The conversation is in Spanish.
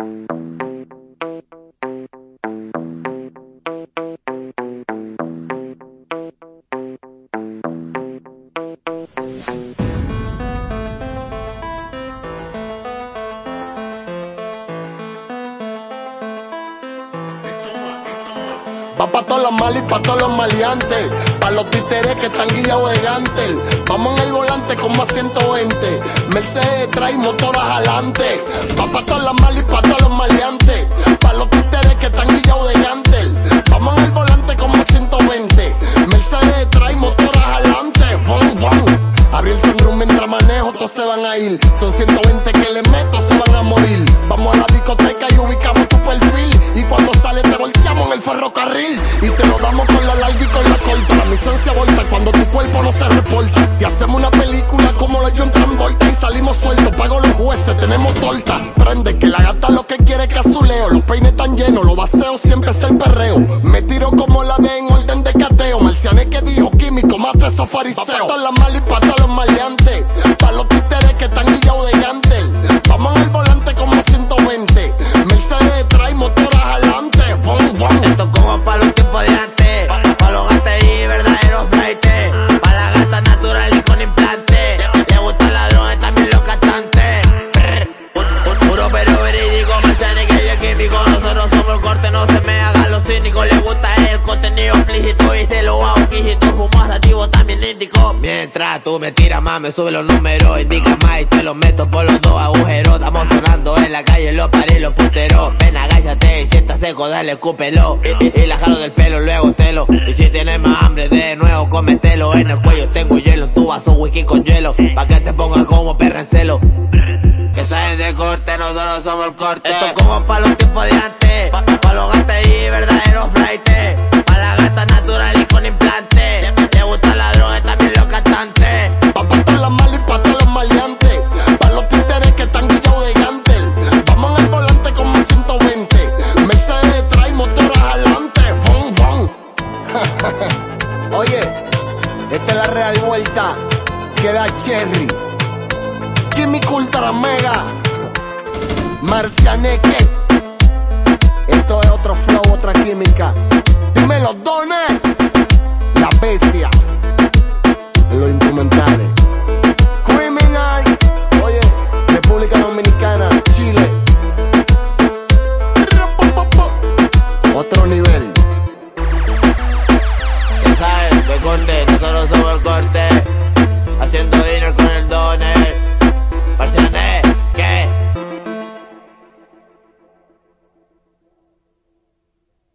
Va pa' todos los mal y pa' todos los maleantes. Pa' los títeres que están guiados de gantel. Vamos en el volante como a 120. Mercedes trae motoras adelante. Va pa' todos los mal y pa' mientras manejo, todos se van a ir. Son 120 que le meto, se van a morir. Vamos a la discoteca y ubicamos tu perfil. Y cuando sale te volteamos en el ferrocarril. Y te lo damos con la larga y con la corta. La misión se volta cuando tu cuerpo no se reporta. Y hacemos una película como la John Travolta y salimos sueltos. Pago los jueces, tenemos torta. Prende que la gata lo que quiere es que azuleo. Los peines tan llenos, los vaceos siempre es el perreo. Me tiro como la de en orden de cateo. Marcianes que dijo químico, mate esos fariseos. Pa' todas las mal y todos Mientras tú me tiras más, me sube los números. Indica más y te los meto por los dos agujeros. Estamos sonando en la calle, los pares los puteros. Ven, agáchate y si estás seco, dale, escúpelo. Y, y- la jalo del pelo, luego telo. Y si tienes más hambre, de nuevo, cómetelo. En el cuello tengo hielo, en tu vaso whisky con hielo. Pa' que te pongas como perra en celo. Que saben de corte, nosotros somos el corte. Esto es como pa' los tiempos de antes. Pa, pa' los gatos y verdaderos flightes. Pa' la gata natural y la real vuelta. Queda Cherry. Química Ultra Mega. Marcianeque. Esto es otro flow, otra química. Dime los dones. La instrumentales.